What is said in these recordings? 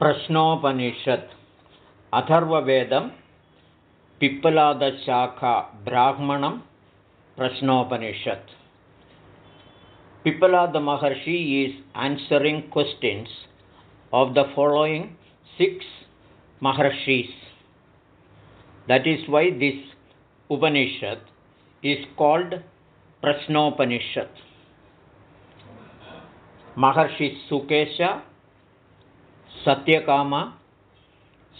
प्रश्नोपनिषत्। अथर्ववेदं पिप्पलादशाखा ब्राह्मणं Prashnopanishad. पिप्पलादमहर्षि is answering questions of the following six महर्षीस् that is why this उपनिषत् is called प्रश्नोपनिषत् महर्षिसुकेश सत्यकाम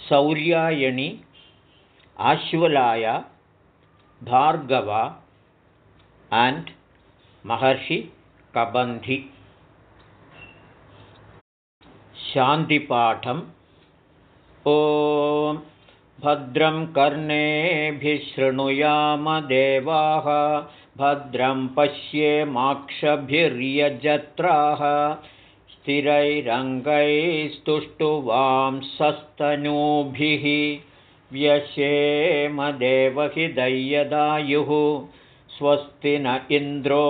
सौर्यायणि आश्वलाय भार्गव अण्ड् महर्षि कबन्धि। शान्तिपाठम्। ॐ भद्रं कर्णेभिशृणुयामदेवाः भद्रं पश्येमाक्षभिर्यजत्राः स्थिरैरङ्गैस्तुष्टुवांसस्तनूभिः व्यशेमदेवहिदय्यदायुः स्वस्ति न इन्द्रो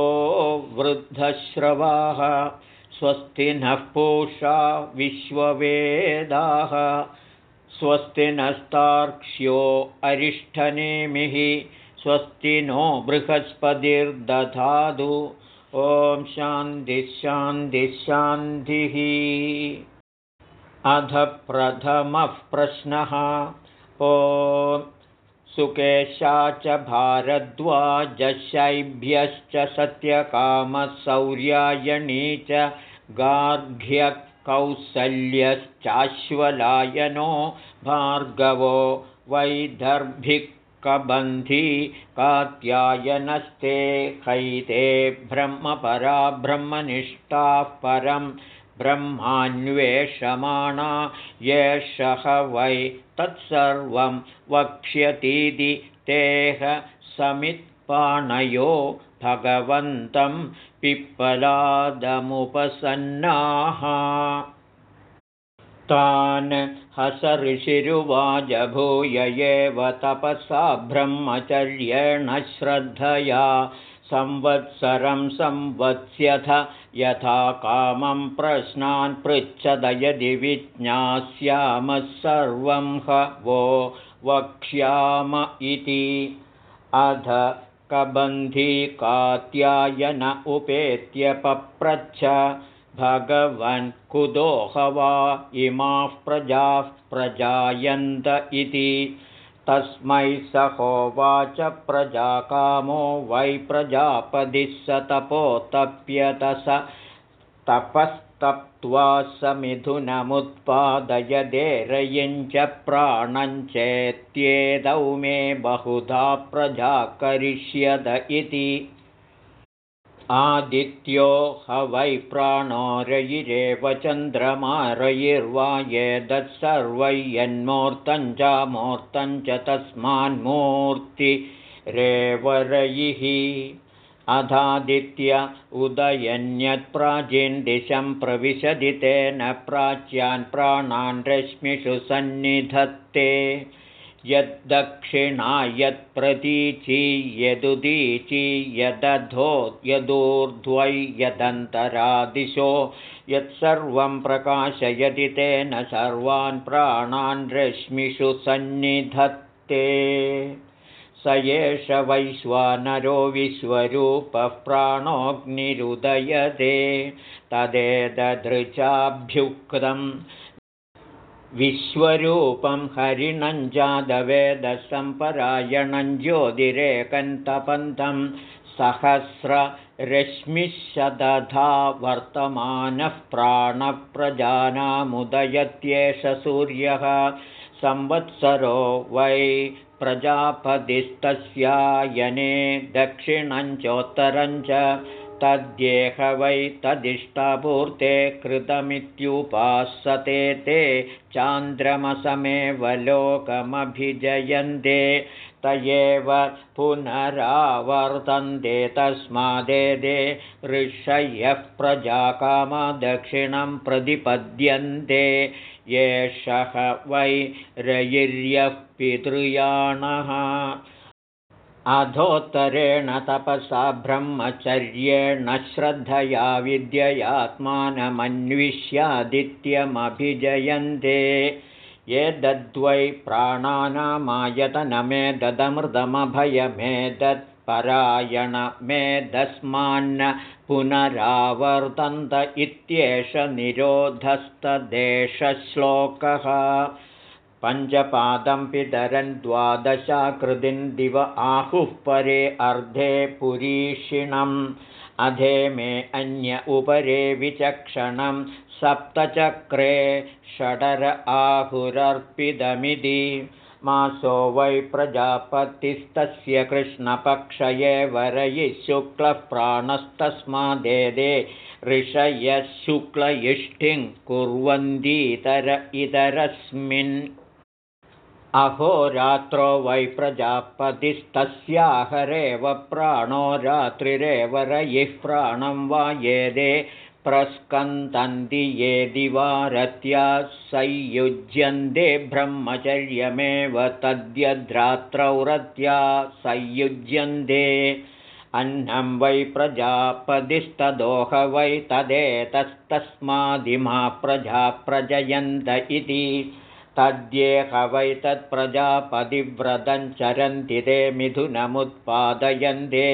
वृद्धश्रवाः स्वस्ति नः पूषा विश्ववेदाः स्वस्ति नस्तार्क्ष्यो अरिष्ठनेमिः स्वस्ति नो बृहस्पतिर्दधातु ॐ शान्तिः अध प्रथमः प्रश्नः। ॐ सुकेशा च भारद्वाजशैभ्यश्च सत्यकामसौर्यायणी च गार्घ्यकौसल्यश्चाश्वलायनो भार्गवो वैदर्भिक् कबन्धी कात्यायनस्ते हैते ब्रह्मपरा ब्रह्मनिष्ठाः परं ब्रह्मान्वेषमाणा येषः वै तत्सर्वं वक्ष्यतीति तेह समित्पाणयो भगवन्तं पिप्पलादमुपसन्नाः तान् हसऋषिरुवाजभूय एव तपसा ब्रह्मचर्येण श्रद्धया संवत्सरं संवत्स्यथ यथा कामं प्रश्नान् पृच्छद यदि विज्ञास्यामः सर्वं ह वो वक्ष्याम इति। अध कबन्धीकात्यायन उपेत्य पप्रच्छ भगवन् कुतोह वा इमाः प्रजाः प्रजायन्त इति। तस्मै स होवाच प्रजाकामो वै प्रजापदिः स तपोतप्यत स तपस्तप्त्वा स मिथुनमुत्पादयदेरयिञ्च प्राणञ्चेत्येदौ मे बहुधा प्रजा करिष्यत इति आदित्यो ह वै प्राणो रयिरेव चन्द्रमा रयिर्वा ये दत्सर्वै यन्मूर्तं चामूर्तं च तस्मान्मूर्तिरेव रयिः अधादित्य उदयन्यत्प्राचीन्दिशं प्रविशदि तेन प्राच्यान् प्राणान् रश्मिषु सन्निधत्ते यद्दक्षिणा यत्प्रतीची यदुदीची यदधो यदूर्ध्वै यदन्तरादिशो यत्सर्वं प्रकाशयति तेन सर्वान् प्राणान् रश्मिषु सन्निधत्ते। स एष वैश्वानरो विश्वरूपः प्राणोऽग्निरुदयते तदेदधृचाभ्युक्तम् विश्वरूपं हरिणं जादवेदसम्परायणं ज्योतिरेकन्तपन्तं सहस्ररश्मिशदधा वर्तमानः प्राणप्रजानामुदयत्येष सूर्यः। संवत्सरो वै प्रजापतिस्तस्यायने दक्षिणञ्चोत्तरं च तद्येह वै तदिष्टपूर्ते कृतमित्युपासते ते चान्द्रमसमेव लोकमभिजयन्ते त एव पुनरावर्तन्ते तस्मादेदे ऋषयः प्रजाकामदक्षिणं प्रतिपद्यन्ते एषः वै रयिर्यः पितृयाणः अधोत्तरेण तपसा ब्रह्मचर्येण श्रद्धया विद्ययात्मानमन्विष्यादित्यमभिजयन्ते। ये दद्वै प्राणानामायतनमेदमृतमभयमेदत्परायणमेदस्मान्न पुनरावर्तन्त इत्येष निरोधस्तदेशश्लोकः पञ्चपादं पितरन् द्वादशाकृतिं दिव आहुः परे अर्धे पुरीषिणम्। अधे मे अन्य उपरे विचक्षणं। सप्तचक्रे षडर आहुरर्पितमिति। मासो वै प्रजापतिस्तस्य कृष्णपक्षये वरयिः शुक्लः प्राणस्तस्मादेदे ऋषयः शुक्लयिष्ठिं कुर्वन्तीतर इतरस्मिन् अहोरात्रो वै प्रजापतिस्तस्याहरेव प्राणो रात्रिरेव रयिः प्राणं वा येदे प्रस्कन्दन्ति ये दिवारत्या संयुज्यन्ते ब्रह्मचर्यमेव तद्यद्रात्रौ रत्या संयुज्यन्ते। अन्नं वै प्रजापतिस्तदोह वै तदेतस्तस्मादिमा प्रजा प्रजयन्त इति तद्येह वै चरन्ति ते मिथुनमुत्पादयन्ते।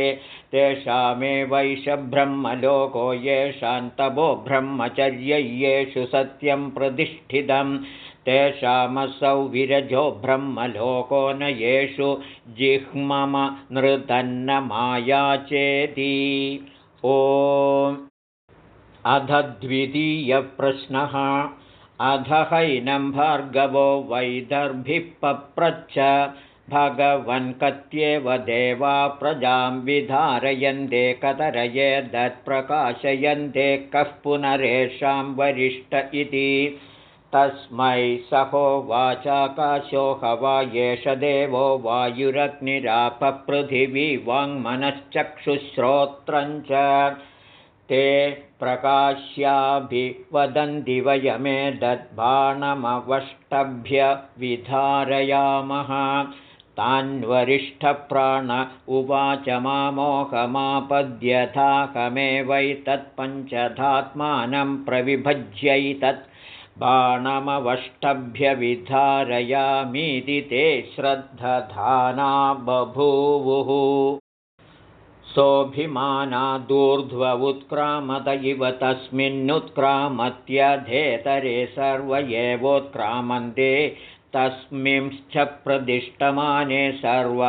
तेषामेवैष ब्रह्मलोको येषान्तभो ब्रह्मचर्यय्येषु सत्यं प्रतिष्ठितं। तेषामसौ विरजो ब्रह्मलोको न येषु जिह्मम नृतन्नमायाचेति ओ अध द्वितीयप्रश्नः अध हैनं भार्गवो वैदर्भिः पप्रच्छ भगवन्कत्येव देवा प्रजां विधारयन्ते कतरये दत्प्रकाशयन्ते कः पुनरेषां वरिष्ठ इति। तस्मै सहोवाचाकाशो हवा एष देवो वायुरग्निरापपृथिवी वाङ्मनश्चक्षुश्रोत्रञ्च ते प्रकाश्याभिवदन्ति वयमेदद्बाणमवष्टभ्यविधारयामः तान्वरिष्ठप्राण उवाच मामोहमापद्यथाहमेवैतत्पञ्चधात्मानं प्रविभज्यैतत्। बाणमवष्टभ्यविधारयामीति ते श्रद्धधाना बभूवुः सोऽभिमानादूर्ध्व उत्क्रामत इव तस्मिन्नुत्क्रामत्यधेतरे सर्व एवोत्क्रामन्ते तस्मिंश्च प्रदिष्टमाने सर्व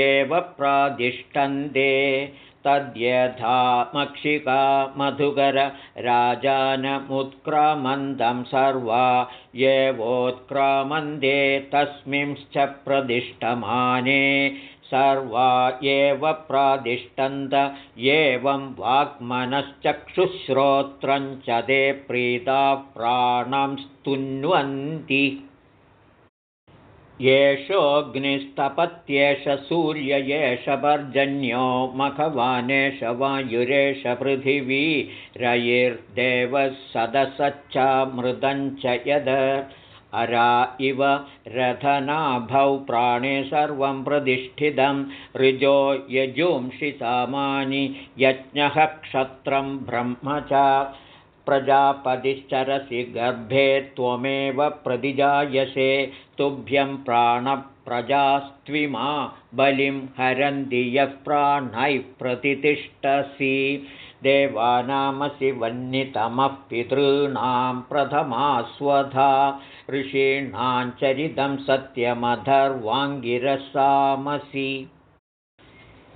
एव प्रादिष्टन्ते। तद्यथा मक्षिका मधुकरराजानमुत्क्रामन्तं सर्वा एवोत्क्रामन्ते तस्मिंश्च प्रदिष्टमाने सर्वा एव प्रादिष्टन्त एवं वाक्मनश्चक्षुश्रोत्रं च ते प्रीता प्राणं स्तुन्वन्ति। एषोऽग्निस्तपत्येष सूर्य एष पर्जन्यो मखवानेष वायुरेष पृथिवी रयिर्देवः सदसच्चामृतं च यद अरा इव रथनाभौ प्राणे सर्वं प्रतिष्ठितं। ऋजो यजुंषि सामानि यज्ञः क्षत्रं ब्रह्म च। प्रजापतिश्चरसि गर्भे त्वमेव प्रतिजायसे। तुभ्यं प्राणप्रजास्त्विमा बलिं हरन्ति यः प्राणैः प्रतितिष्ठसि देवानामसि वह्नितमः पितॄणां प्रथमास्वधा। ऋषीणाञ्चरितं सत्यमधर्वाङ्गिरसामसि।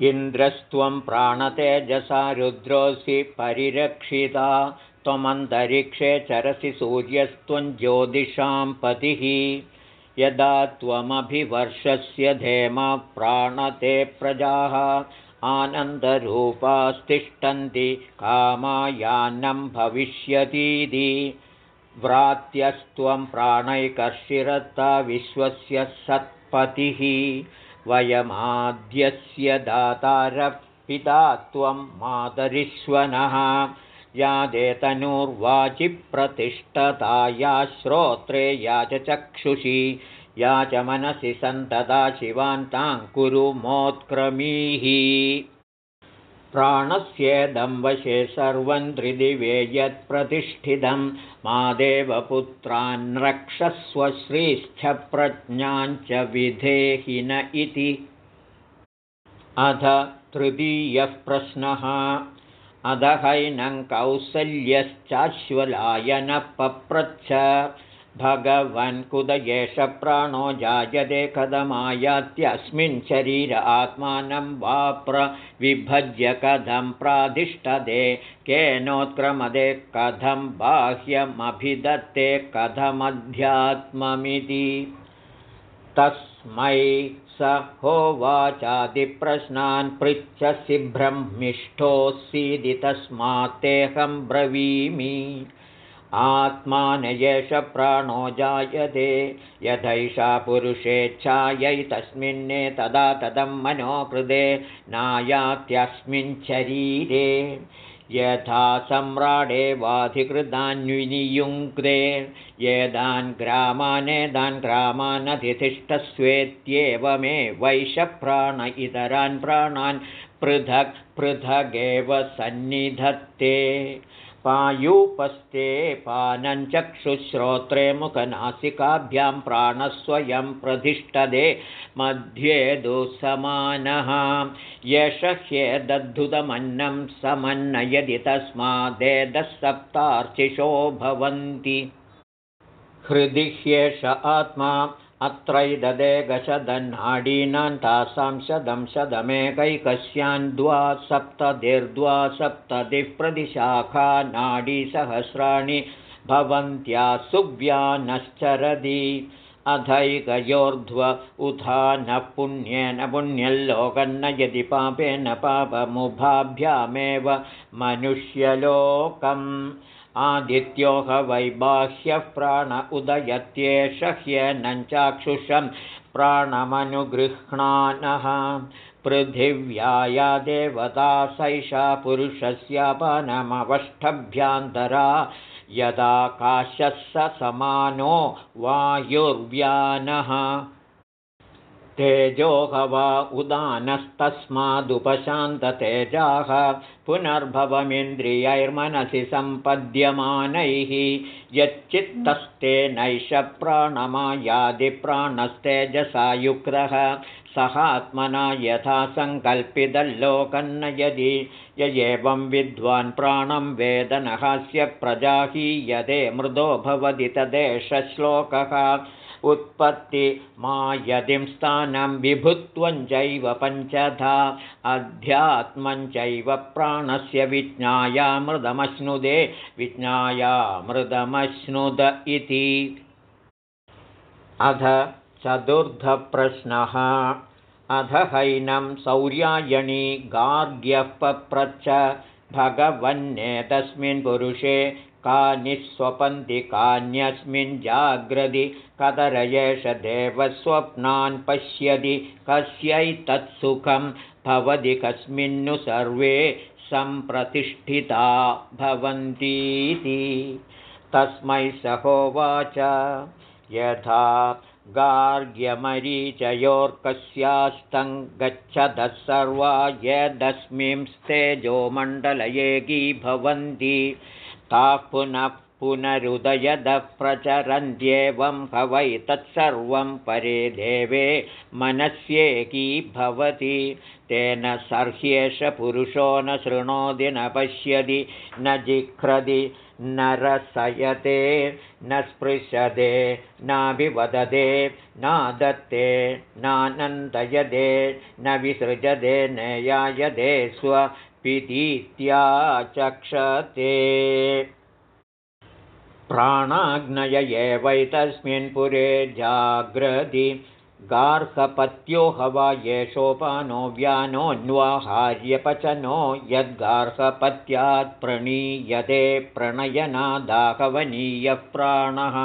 इन्द्रस्त्वं प्राणतेजसा रुद्रोऽसि परिरक्षिता। त्वमन्तरिक्षे चरसि सूर्यस्त्वं ज्योतिषां पतिः। यदा त्वमभिवर्षस्य धेमा प्राणते प्रजाः आनन्दरूपास्तिष्ठन्ति कामायान्नं भविष्यतीति व्रात्यस्त्वं प्राणैकर्षिरता विश्वस्य सत्पतिः। वयमाद्यस्य दातारपिता त्वं मातरिश्वनः यादेतनुर्वाचिप्रतिष्ठता या श्रोत्रे या च चक्षुषी या च मनसि सन्तदा शिवान्तां कुरु मोत्क्रमीः प्राणस्येदं वशे सर्वं त्रिदिवे यत्प्रतिष्ठितं। मादेवपुत्रान् रक्षस्व श्रीस्थप्रज्ञाञ्च विधेहि न इति। अध तृतीयः प्रश्नः। अधहैनं कौसल्यश्चाश्वलायनः पप्रच्छ भगवन् कुद एष प्राणो जायते कथमायात्यस्मिन् शरीर आत्मानं वा प्रविभज्य कथं प्राधिष्ठते केनोत्क्रमदे कथं बाह्यमभिदत्ते कथमध्यात्ममिति। तस्मै स होवाचादिप्रश्नान् पृच्छसि ब्रह्मिष्ठोऽसीदि तस्मात्तेऽहं ब्रवीमि आत्मानयेष प्राणो जायते। यथैषा पुरुषेच्छायै तस्मिन्ने तदा तदं मनोकृते नायात्यस्मिन् शरीरे। यथा सम्राडे वाधिकृतान्विनियुङ्क्ते। येदान् ग्रामानेदान् ग्रामानधितिष्ठस्वेत्येवमे वैशप्राण इतरान् प्राणान् पृथक् पृथगेव सन्निधत्ते पायूपस्ते पानञ्चक्षुश्रोत्रे मुखनासिकाभ्यां प्राणस्वयं प्रतिष्ठदे मध्ये दुःसमानः। यश ह्येदद्धुतमन्नं समन्न यदि तस्मादेदसप्तार्चिषो भवन्ति। हृदि ह्येष आत्मा अत्रैददेकशदन्नाडीनां तासां शतं शतमेकैकस्यान् द्वा सप्ततिर्द्वा सप्ततिः प्रतिशाखा नाडीसहस्राणि भवन्त्या सुव्यानश्चरति अधैकयोर्ध्व उधानः पुण्येन पुण्यल्लोकन्न यदि पापेन पापमुभाभ्यामेव मनुष्यलोकम् आदित्योह वैबाह्यः प्राण उदयत्येष ह्यनञ्चाक्षुषं प्राणमनुगृह्णानः। पृथिव्याया देवता सैषा पुरुषस्यापनमवष्टभ्यान्तरा यदाकाशः स समानो वायुर्व्यानः तेजोह वा उदानस्तस्मादुपशान्ततेजाः पुनर्भवमिन्द्रियैर्मनसि सम्पद्यमानैः यच्चित्तस्तेनैष प्राणमायादिप्राणस्तेजसा युक्तः सहात्मना यथा सङ्कल्पितल्लोकन्न यदि य एवं विद्वान् प्राणं वेदनहास्य प्रजाहीयते मृदो भवति तदेष श्लोकः उत्पत्ति मायदिं स्थानं विभुत्वञ्चैव पञ्चधा अध्यात्मञ्चैव प्राणस्य विज्ञायामृदमश्नुदे विज्ञायामृदमश्नुद इति। अध चतुर्थप्रश्नः। अध हैनं सौर्यायणी गार्ग्यः पप्रच्छ भगवन्नेतस्मिन् पुरुषे कानि स्वपन्ति कान्यस्मिन् जाग्रदि कतरयेष देवस्वप्नान् पश्यति कस्यैतत्सुखं भवति कस्मिन्नु सर्वे सम्प्रतिष्ठिता भवन्तीति। तस्मै सहोवाच। यथा गार्ग्यमरीचयोर्कस्यास्तं गच्छतः सर्वा यदस्मिंस्तेजोमण्डलयेकी भवन्ति ताः पुनः पुनरुदयदः प्रचरन्त्येवं हवै तत्सर्वं परे देवे मनस्येकी भवति। तेन सर्ह्येष पुरुषो न शृणोति न पश्यति न जिघ्रति न रसयते न स्पृशते नाभिवदते नादत्ते नानन्दयते न विसृजते नयायते स्वपितीत्याचक्षते प्राणाग्नय एवैतस्मिन् पुरे जाग्रति। गार्हपत्यो हवा येषोपानो व्यानोऽन्वाहार्यपचनो यद्गार्हपत्यात् प्रणीयते प्रणयनादाहवनीयः प्राणः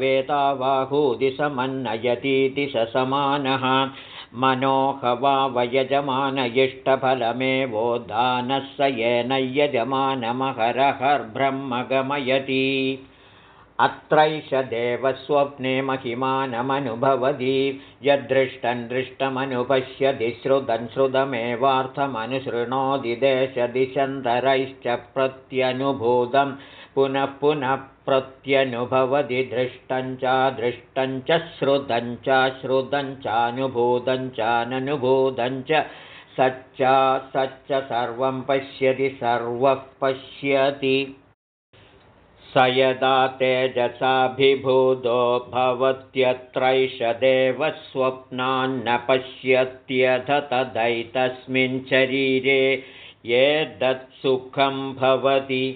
वेताबाहूदिशमन्नयतीति स समानः मनोहवावयजमान इष्टफलमेवोदानः स येन यजमानमहरहर्ब्रह्म गमयति अत्रैष देवस्वप्ने महिमानमनुभवति। यदृष्टन् दृष्टमनुपश्यति श्रुतं श्रुतमेवार्थमनुशृणोति देशदिशन्तरैश्च प्रत्यनुभूतं पुनः पुनः प्रत्यनुभवति दृष्टं च दृष्टं च श्रुतं च श्रुतं चानुभूतं चाननुभूतं च सच्च सच्च सर्वं पश्यति सर्वः पश्यति। स यदा तेजसाभिभूतो भवत्यत्रैष देवस्वप्नान्न पश्यत्यथ तदैतस्मिन् शरीरे ये दत्सुखं भवति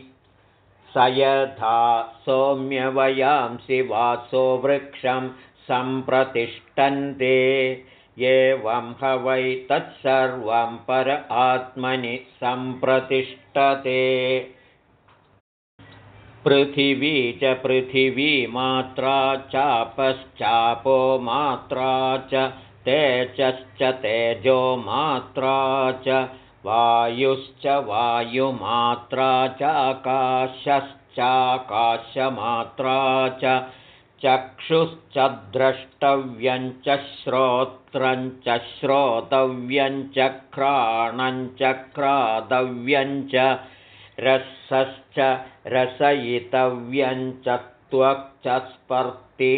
स यथा सौम्यवयांसि वासो वृक्षं सम्प्रतिष्ठन्ते। एवं ह वै तत्सर्वं पर आत्मनि सम्प्रतिष्ठते। पृथिवी च पृथिवी मात्रा चापश्चापो मात्रा च तेजश्च तेजो मात्रा च वायुश्च वायुमात्रा चाकाशश्चाकाशमात्रा च चक्षुश्च द्रष्टव्यञ्च श्रोत्रञ्च श्रोतव्यञ्च घ्राणञ्च क्रातव्यञ्च रसश्च रसयितव्यञ्च त्वक् स्पर्ति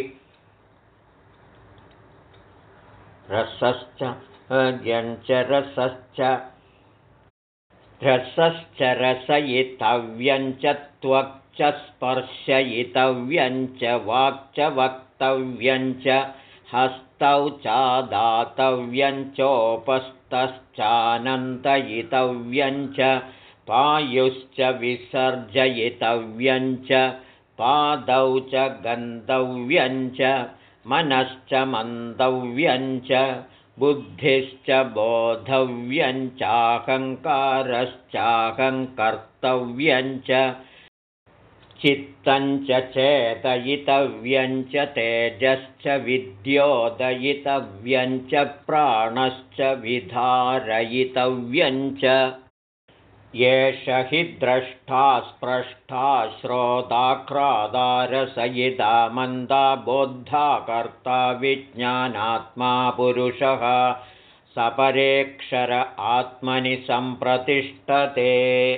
रसश्च यञ्च रसश्च रसश्च त्वक् स्पर्शयितव्यञ्च वाक्च वक्तव्यञ्च हस्तौ चादातव्यञ्चोपस्तश्चानन्तयितव्यञ्च पायुश्च विसर्जयितव्यञ्च पादौ च गन्तव्यञ्च मनश्च मन्तव्यञ्च बुद्धिश्च बोधव्यञ्चाहङ्कारश्चाहङ्कर्तव्यञ्च चित्तञ्च चेतयितव्यञ्च तेजश्च विद्योदयितव्यञ्च प्राणश्च विधारयितव्यञ्च एष हि द्रष्टा स्पृष्टा श्रोताक्रादारसयिता मन्दा बोद्धा कर्ता विज्ञानात्मा पुरुषः सपरेक्षर आत्मनि सम्प्रतिष्ठते।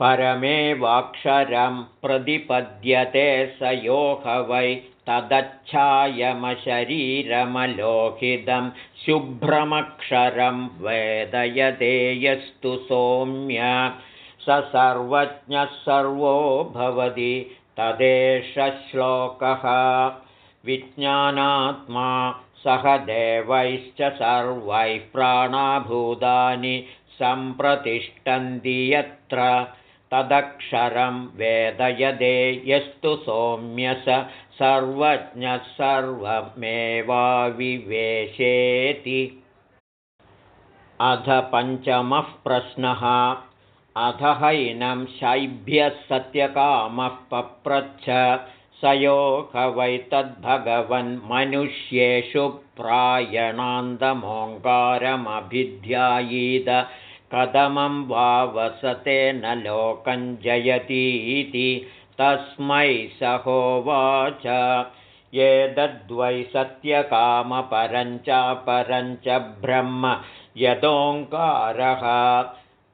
परमेवाक्षरं प्रतिपद्यते स योह वै तदच्छायमशरीरमलोहितं शुभ्रमक्षरं वेदयते यस्तु सौम्य। स सर्वज्ञः सर्वो भवति तदेष श्लोकः। विज्ञानात्मा सह देवैश्च सर्वैः प्राणाभूतानि सम्प्रतिष्ठन्ति यत्र तदक्षरं वेदयदे यस्तु सौम्यस सर्वज्ञः सर्वमेवाविवेशेति। अध पञ्चमः प्रश्नः। अध हैनं शैभ्यः सत्यकामः पप्रच्छ। स योगवैतद्भगवन्मनुष्येषु प्रायणान्तमोङ्कारमभिध्यायीद कदमं वा वसते न लोकं जयतीति तस्मै सहोवाच। एतद्वै सत्यकामपरञ्चापरञ्च ब्रह्म यतोङ्कारः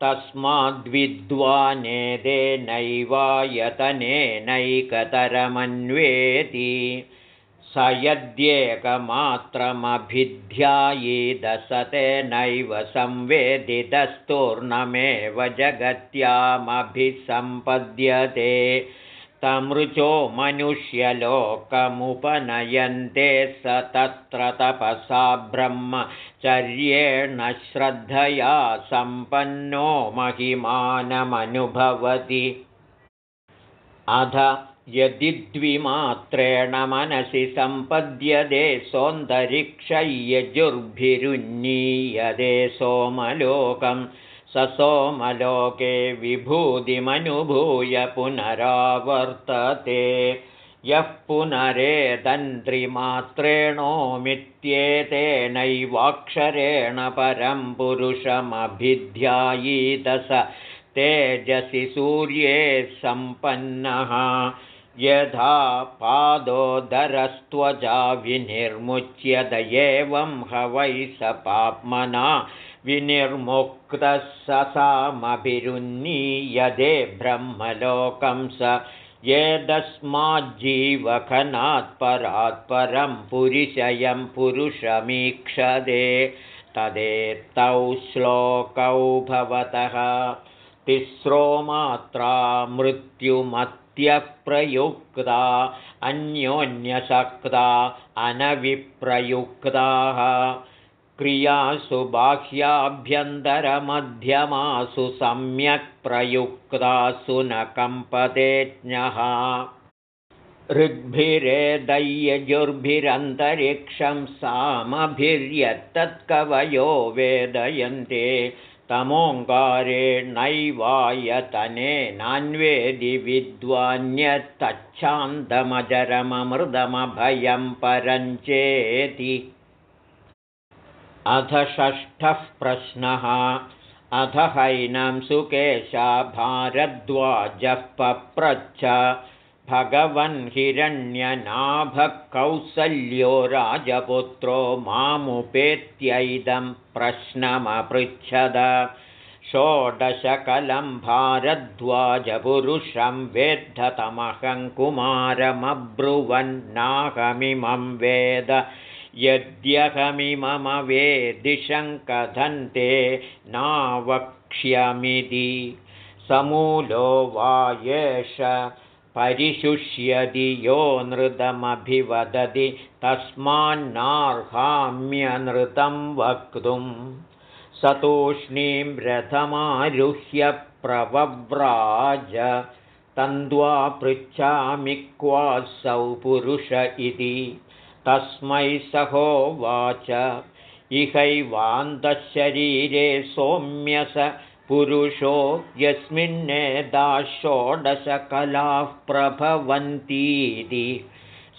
तस्माद्विद्वानेदेनैवायतनेनैकतरमन्वेति स यद्येकमात्रमभिध्यायीदसतेनैव संवेदितस्तूर्णमेव जगत्यामभिसम्पद्यते। तमृचो मनुष्यलोकमुपनयन्ते स तत्र तपसा ब्रह्मचर्येण श्रद्धया सम्पन्नो महिमानमनुभवति। अध यदि द्विमात्रेण मनसि सम्पद्यते सौन्दरिक्षय्यजुर्भिरुन्नीयते सोमलोकं स सोमलोके विभूतिमनुभूय पुनरावर्तते। यः पुनरेदन्त्रिमात्रेणोमित्येतेनैवाक्षरेण परं पुरुषमभिध्यायीत स। तेजसि सूर्ये सम्पन्नः यथा पादोदरस्त्वजा विनिर्मुच्यत एवं ह वै स पाप्मना। विनिर्मुक्तः ससामभिरुन्नीयदे ब्रह्मलोकं स। येदस्माज्जीवखनात् परात् परं पुरिशयं पुरुषमीक्षदे तदेतौ श्लोकौ भवतः। तिस्रो मात्रा मृत्युमत्यप्रयुक्ता अन्योन्यसक्ता अनविप्रयुक्ताः। क्रियासु बाह्याभ्यन्तरमध्यमासु सम्यक् प्रयुक्तासु न कम्पते ज्ञः ऋग्भिरेदय्यजुर्भिरन्तरिक्षं सामभिर्यत्तत्कवयो वेदयन्ते तमोङ्कारेणैवायतनेनान्वेदि विद्वान्यत्तच्छान्तमजरममृदमभयं परञ्चेति। अथ षष्ठः प्रश्नः। अथ हैनं सुकेशा भारद्वाजः पप्रच्छ भगवन् हिरण्यनाभः कौसल्यो राजपुत्रो मामुपेत्यैदं प्रश्नमपृच्छद। षोडशकलं भारद्वाजपुरुषं वेद्धतमहं कुमारमब्रुवन्नाहमिमं वेद। यद्यहमिममवेदिशं कथन्ते नावक्ष्यमिति। समूलो वा एष परिशुष्यति यो नृतमभिवदति तस्मान्नार्हाम्यनृतं वक्तुं। स तूष्णीं रथमारुह्य प्रवव्राज तन्द्वा पृच्छामि क्वासौ पुरुष इति। तस्मै सहोवाच। इहैवान्तशरीरे सौम्यस पुरुषो यस्मिन्नेदा षोडशकलाः प्रभवन्तीति।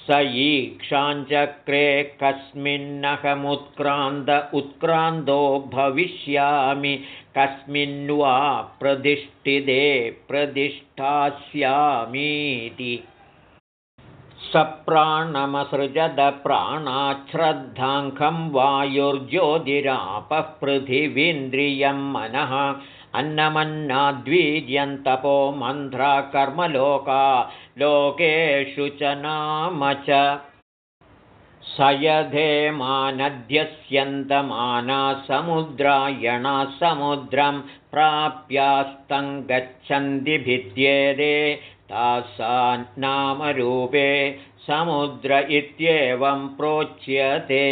स ईक्षाञ्चक्रे कस्मिन्नहमुत्क्रान्त उत्क्रान्तो भविष्यामि। कस्मिन् वा प्रतिष्ठिते प्रतिष्ठास्यामीति। सप्राणमसृजद प्राणाच्छ्रद्धाङ्खं वायुर्ज्योतिरापः पृथिवीन्द्रियं मनः अन्नमन्नाद्वीर्यन्तपो मन्ध्रा कर्मलोका लोकेषु च नाम च स यधेमानद्यस्यन्तमाना समुद्रायणा समुद्रं प्राप्यास्तं गच्छन्ति भिद्येदे तासान्नामरूपे समुद्र इत्येवं प्रोच्यते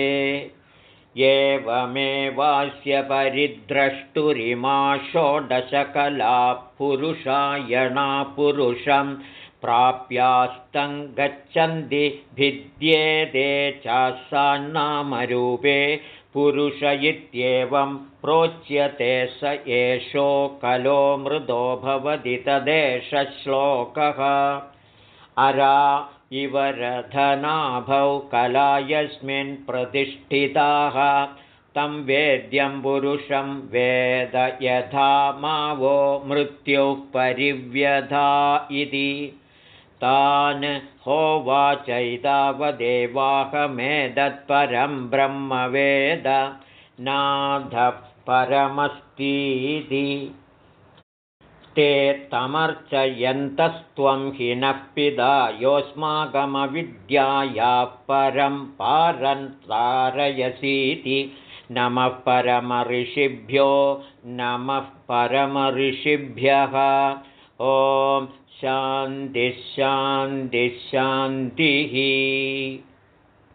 एवमेवास्य परिद्रष्टुरिमा षोडशकला पुरुषायणा पुरुषं प्राप्यास्तं गच्छन्ति भिद्येते चासान्नामरूपे पुरुष इत्येवं प्रोच्यते स एषो कलो मृदो भवति तदेष श्लोकः। अरा इव रथनाभौ कला यस्मिन् प्रतिष्ठिताः। तं वेद्यं पुरुषं वेद यथा मा वो मृत्युः परिव्यधा इति। तान् होवाचैतावदेवाहमेदत्परं ब्रह्मवेद नाधः परमस्तीति ते तमर्चयन्तस्त्वं हि नः पिता योऽस्माकमविद्यायाः परं पारन्तारयसीति नमः परमऋषिभ्यो नमः परमऋषिभ्यः। ॐ शान्तिः शान्तिः